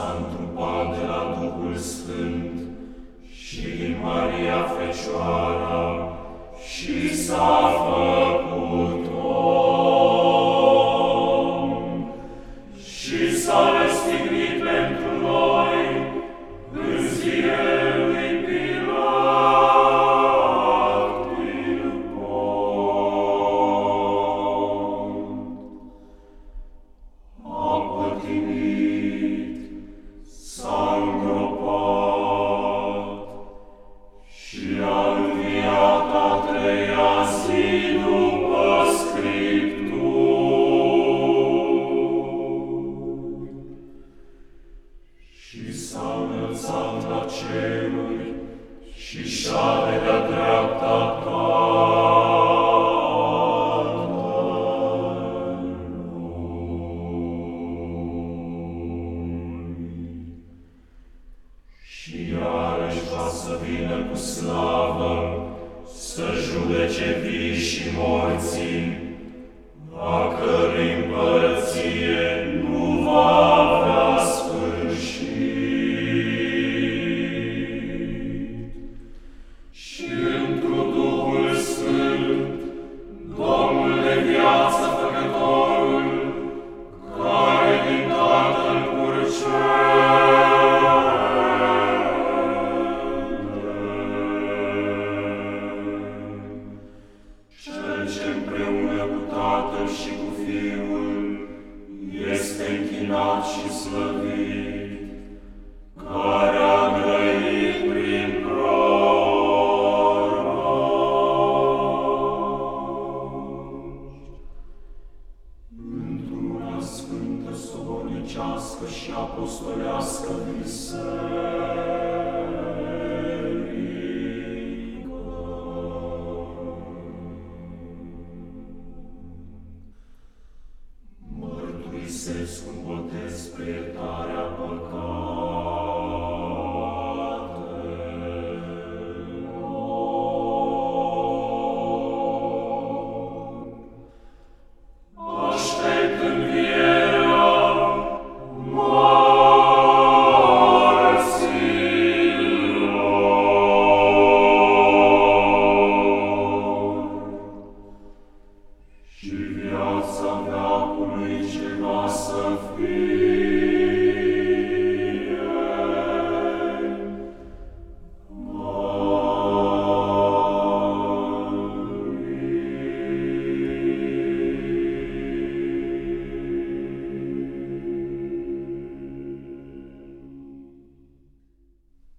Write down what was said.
s-a întrupat de la Duhul Sfânt și din Maria Fecioara și s-a făcut om. Și s-a răstignit Ищем отцем Cel ce împreună cu Tatăl și cu Fiul este închinat și slăvit, care a grăit prin Într-una sfântă, sobornicească și apostolească visere,